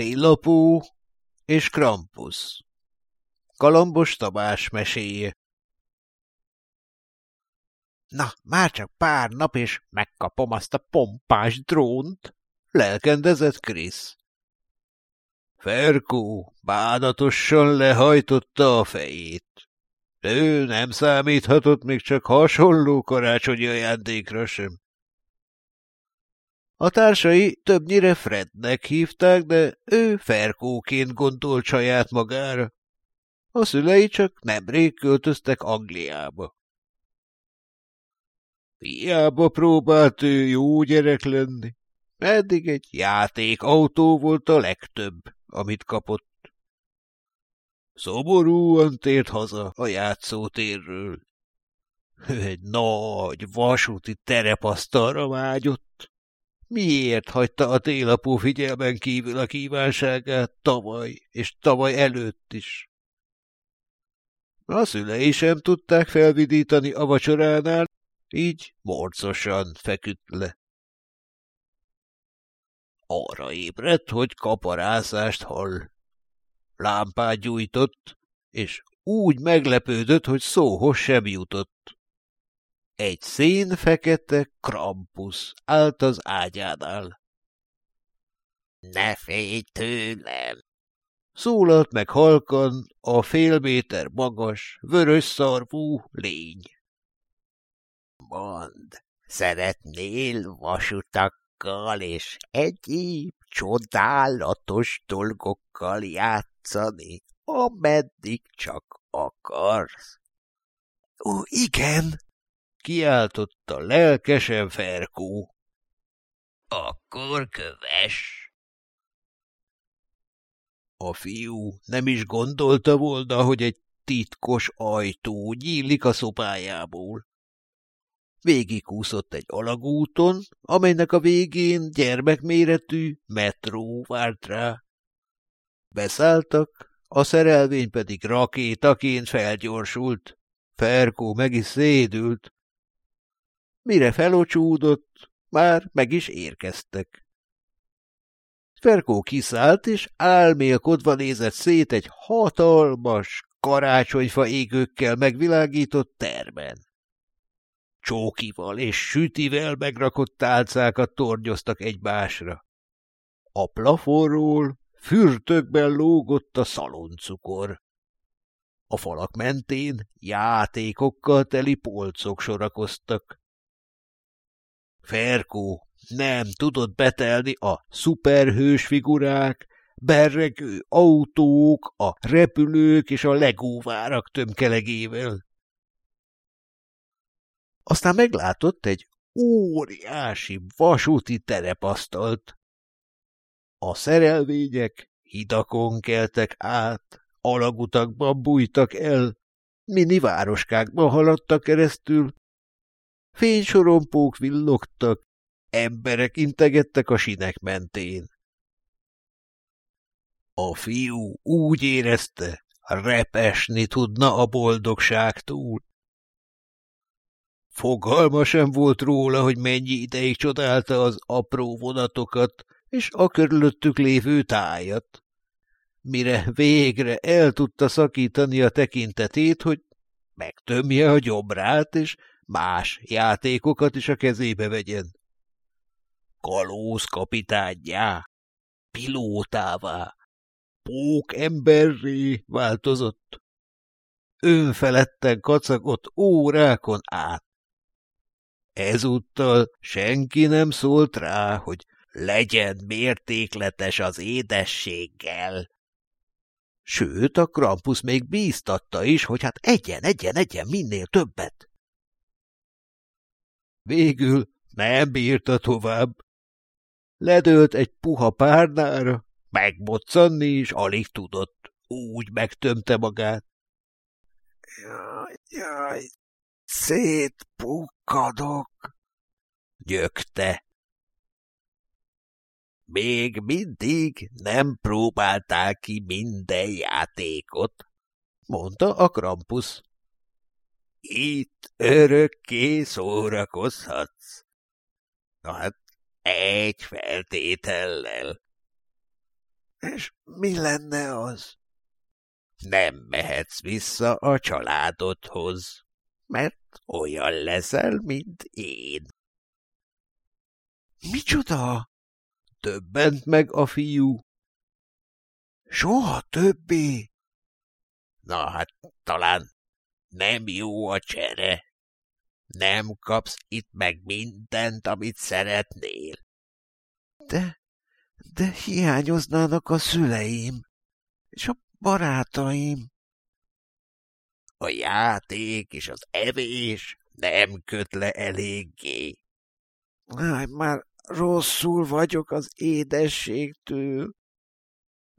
Télapó és Krampus Kalambos Tamás meséje Na, már csak pár nap, és megkapom azt a pompás drónt, lelkendezett Krisz. Ferkó bánatosan lehajtotta a fejét. Ő nem számíthatott még csak hasonló karácsonyi ajándékra sem. A társai többnyire Frednek hívták, de ő Ferkóként gondolt saját magára. A szülei csak nemrég költöztek Angliába. Hiába próbált ő jó gyerek lenni. Eddig egy játékautó volt a legtöbb, amit kapott. Szomorúan tért haza a játszótérről. Ő egy nagy, vasúti terepasztalra vágyott. Miért hagyta a télapó figyelmen kívül a kívánságát tavaly és tavaly előtt is? A szülei sem tudták felvidítani a vacsoránál, így morcosan feküdt le. Arra ébredt, hogy kaparászást hall. Lámpát gyújtott, és úgy meglepődött, hogy szóhoz sem jutott. Egy szén fekete krampusz állt az ágyánál. – Ne félj tőlem! Szólalt meg halkan a fél méter magas, vörös szarvú lény. Mond, szeretnél vasutakkal és egyéb csodálatos dolgokkal játszani, ameddig csak akarsz? Ó, igen, kiáltotta lelkesen Ferkó. Akkor köves! A fiú nem is gondolta volna, hogy egy titkos ajtó nyílik a szobájából. Végigúszott egy alagúton, amelynek a végén gyermekméretű metró várt rá. Beszálltak, a szerelvény pedig rakétaként felgyorsult. Ferkó meg is szédült. Mire felocsúdott, már meg is érkeztek. Ferkó kiszállt, és álmélkodva nézett szét egy hatalmas, karácsonyfa égőkkel megvilágított terben. Csókival és sütivel megrakott tálcákat tornyoztak egymásra. A plafonról fürtökben lógott a szaloncukor. A falak mentén játékokkal teli polcok sorakoztak. Ferkó nem tudott betelni a szuperhős figurák, berregő autók, a repülők és a legóvárak tömkelegével. Aztán meglátott egy óriási vasúti terepasztalt. A szerelvények hidakon keltek át, alagutakban bújtak el, mini városkákban haladtak keresztül, fénysorompók villogtak, emberek integettek a sinek mentén. A fiú úgy érezte, repesni tudna a boldogságtól. Fogalma sem volt róla, hogy mennyi ideig csodálta az apró vonatokat és a körülöttük lévő tájat. Mire végre el tudta szakítani a tekintetét, hogy megtömje a gyomrát, és más játékokat is a kezébe vegyen. Kalóz kapitányjá, pilótává, pók emberré változott. Önfeledten kacagott órákon át. Ezúttal senki nem szólt rá, hogy legyen mértékletes az édességgel. Sőt, a Krampus még bíztatta is, hogy hát egyen, egyen, egyen minél többet. Végül nem bírta tovább. Ledőlt egy puha párnára, megboccanni is alig tudott, úgy megtömte magát. Jaj, jaj, Szétpukkadok, gyökte. Még mindig nem próbálták ki minden játékot, mondta a Krampus. Itt örökké szórakozhatsz. Na hát, egy feltétellel. És mi lenne az? Nem mehetsz vissza a családodhoz, mert olyan leszel, mint én. Micsoda? Többent meg a fiú. Soha többé. Na hát talán nem jó a csere. Nem kapsz itt meg mindent, amit szeretnél. De, de hiányoznának a szüleim, és a barátaim. A játék és az evés nem köt le eléggé. Áj, már rosszul vagyok az édességtől.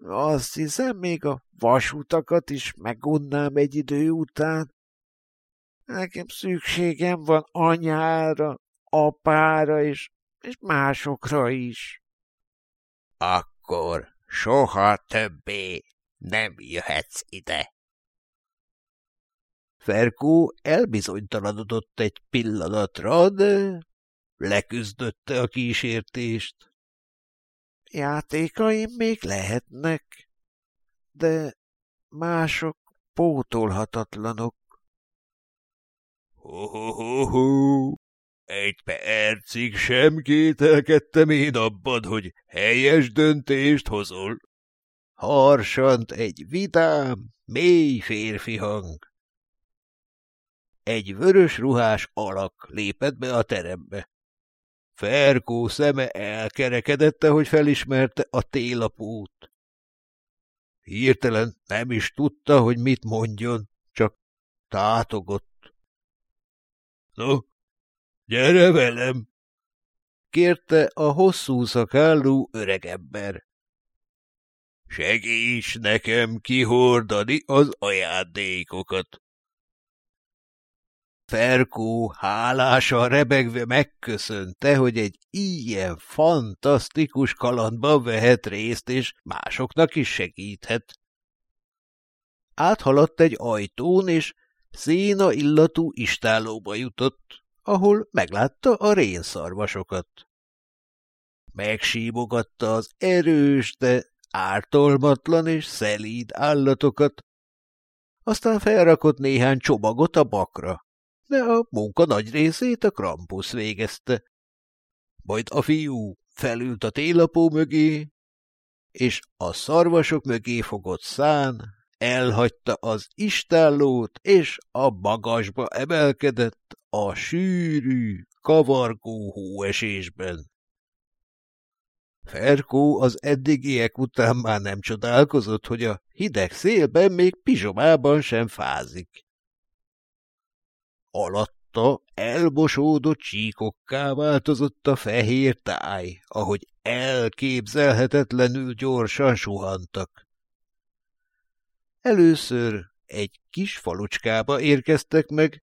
Azt hiszem, még a vasutakat is megunnám egy idő után. Nekem szükségem van anyára, apára és, és másokra is. Akkor soha többé nem jöhetsz ide. Ferkó elbizonytalanodott egy pillanatra, de leküzdötte a kísértést. Játékaim még lehetnek, de mások pótolhatatlanok. Ho-ho-ho-ho! Egy percig sem kételkedtem én abban, hogy helyes döntést hozol. Harsant egy vidám, mély férfi hang. Egy vörös ruhás alak lépett be a terembe. Ferkó szeme elkerekedette, hogy felismerte a télapót. Hirtelen nem is tudta, hogy mit mondjon, csak tátogott. – No, gyere velem! – kérte a hosszú szakállú öregember. – Segíts nekem kihordani az ajándékokat! Ferkó hálásan rebegve megköszönte, hogy egy ilyen fantasztikus kalandban vehet részt, és másoknak is segíthet. Áthaladt egy ajtón, és széna illatú istállóba jutott, ahol meglátta a rénszarvasokat. Megsímogatta az erős, de ártalmatlan és szelíd állatokat, aztán felrakott néhány csomagot a bakra de a munka nagy részét a Krampus végezte. Majd a fiú felült a télapó mögé, és a szarvasok mögé fogott szán, elhagyta az istállót, és a magasba emelkedett a sűrű, kavargó hóesésben. Ferkó az eddigiek után már nem csodálkozott, hogy a hideg szélben még pizsomában sem fázik. Alatta elbosódott csíkokká változott a fehér táj, ahogy elképzelhetetlenül gyorsan suhantak. Először egy kis falucskába érkeztek meg,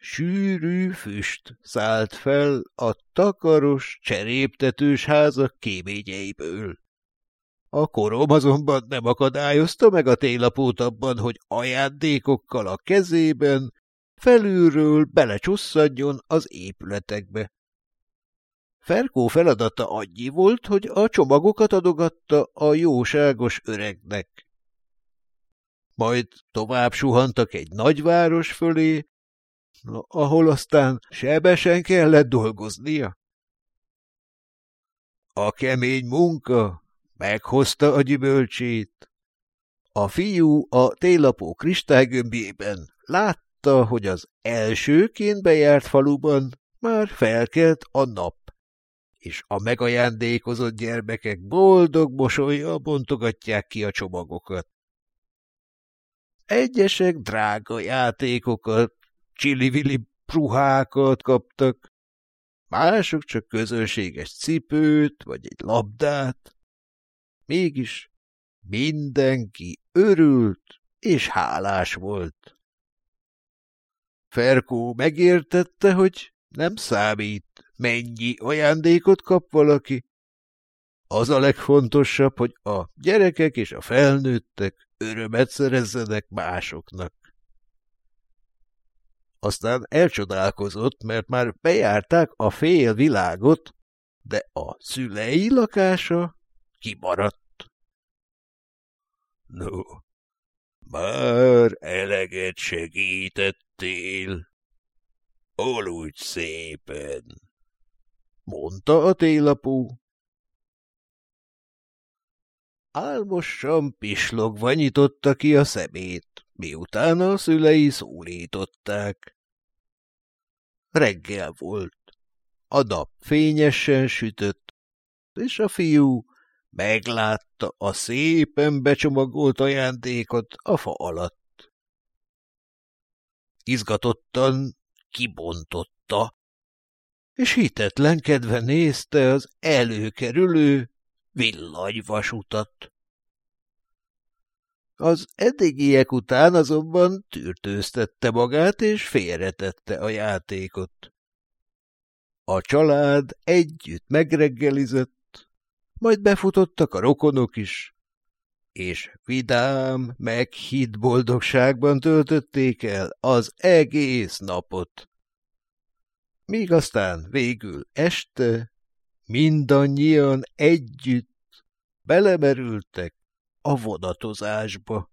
Sűrű füst szállt fel a takaros, cseréptetős házak kéményeiből. A korom azonban nem akadályozta meg a télapót abban, hogy ajándékokkal a kezében felülről belecsusszadjon az épületekbe. Ferkó feladata annyi volt, hogy a csomagokat adogatta a jóságos öregnek. Majd tovább suhantak egy nagyváros fölé, ahol aztán sebesen kellett dolgoznia. A kemény munka meghozta a gyümölcsét. A fiú a télapó kristálygömbjében lát látta, hogy az elsőként bejárt faluban már felkelt a nap, és a megajándékozott gyermekek boldog mosolya bontogatják ki a csomagokat. Egyesek drága játékokat, csili-vili pruhákat kaptak, mások csak közönséges cipőt vagy egy labdát. Mégis mindenki örült és hálás volt. Ferkó megértette, hogy nem számít, mennyi ajándékot kap valaki. Az a legfontosabb, hogy a gyerekek és a felnőttek örömet szerezzenek másoknak. Aztán elcsodálkozott, mert már bejárták a fél világot, de a szülei lakása kimaradt. No, már eleget segítettél. Aludj szépen, mondta a télapó. Álmosan pislogva nyitotta ki a szemét, miután a szülei szólították. Reggel volt. A nap fényesen sütött, és a fiú meglátta a szépen becsomagolt ajándékot a fa alatt. Izgatottan kibontotta, és hitetlenkedve nézte az előkerülő villanyvasutat. Az eddigiek után azonban tűrtőztette magát, és félretette a játékot. A család együtt megreggelizett, majd befutottak a rokonok is, és vidám, meghitt boldogságban töltötték el az egész napot. Míg aztán végül este mindannyian együtt belemerültek a vonatozásba.